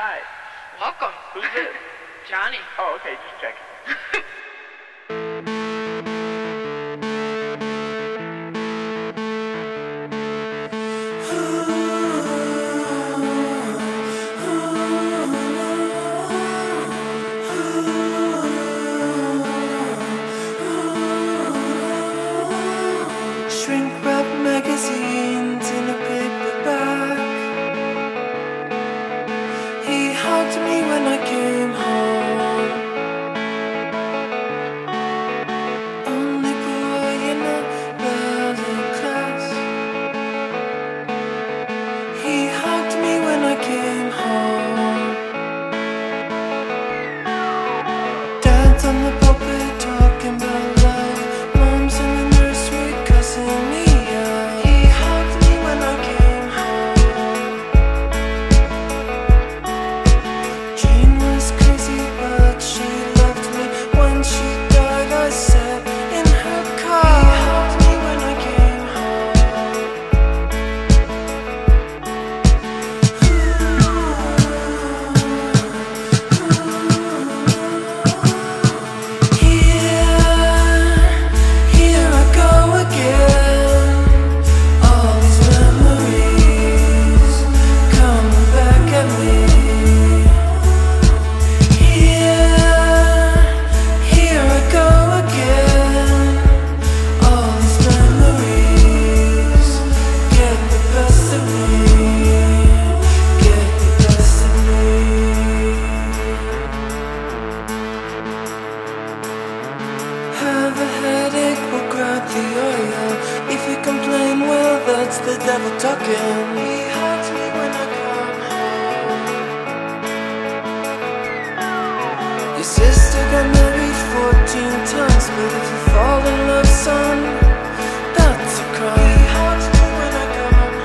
Hi. Welcome. Who's this? Johnny. Oh, okay, just checking. If you complain, well, that's the devil talking. He hugs me when I come home. Your sister got married 14 times, but if you fall in love, son, that's a crime. He hugs me when I come home.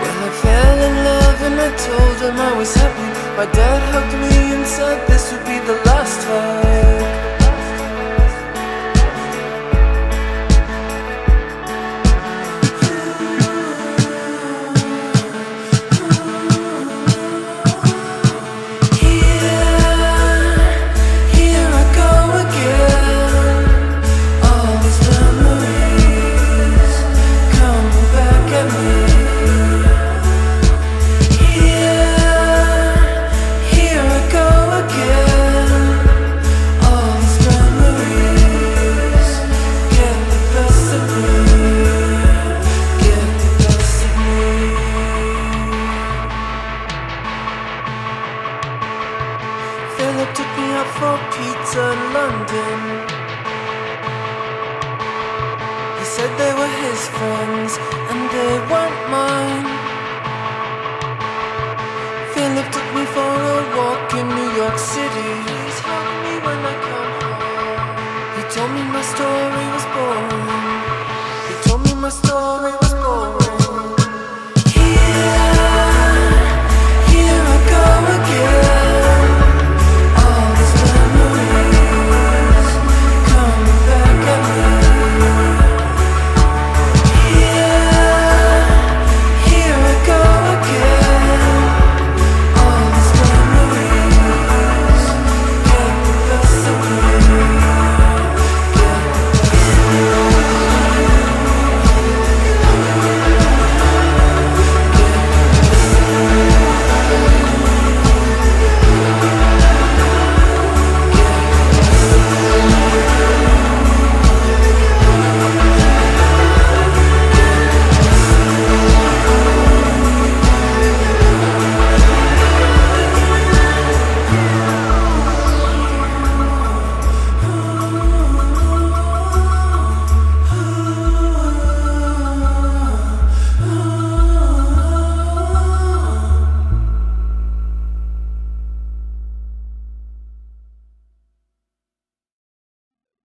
Well, I fell in love and I told him I was happy. My dad hugged me and said Taylor took me out for pizza in London. He said they were his friends and they weren't mine. Philip took me for a walk in New York City. He's me when I come home. He told me my story was boring. He told me my story